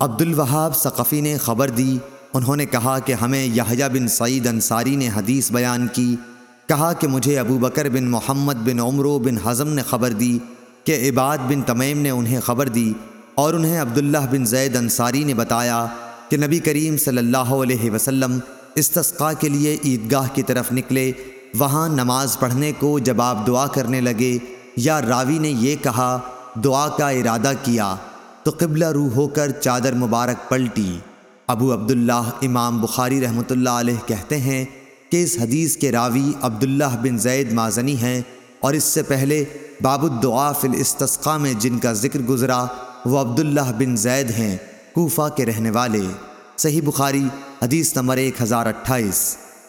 عبد الوہاب ثقفی نے خبر دی۔ انہوں نے کہا کہ ہمیں یحییٰ بن سعید انصاری نے حدیث بیان کی۔ کہا کہ مجھے ابو بکر بن محمد بن عمرو بن حزم نے خبر دی کہ عباد بن تمیم نے انہیں خبر دی اور انہیں عبداللہ بن زید انصاری نے بتایا کہ نبی کریم صلی اللہ علیہ وسلم استسقاء کے لیے عیدگاہ کی طرف نکلے۔ وہاں نماز پڑھنے کو جب آپ دعا کرنے لگے یا راوی نے یہ کہا، دعا کا ارادہ کیا۔ تو قبلہ روح ہو کر چادر مبارک پلٹی۔ ابو عبداللہ امام بخاری رحمۃ اللہ علیہ کہتے ہیں کہ اس حدیث کے راوی عبداللہ بن زید مازنی ہیں اور اس سے پہلے باب الدعا فی الاستسقاء میں جن کا ذکر گزرا وہ عبداللہ بن زید ہیں، کوفہ کے رہنے والے۔ صحیح بخاری حدیث نمبر ایک ہزار اٹھائیس۔